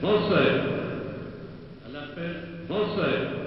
بہت سے بہت سے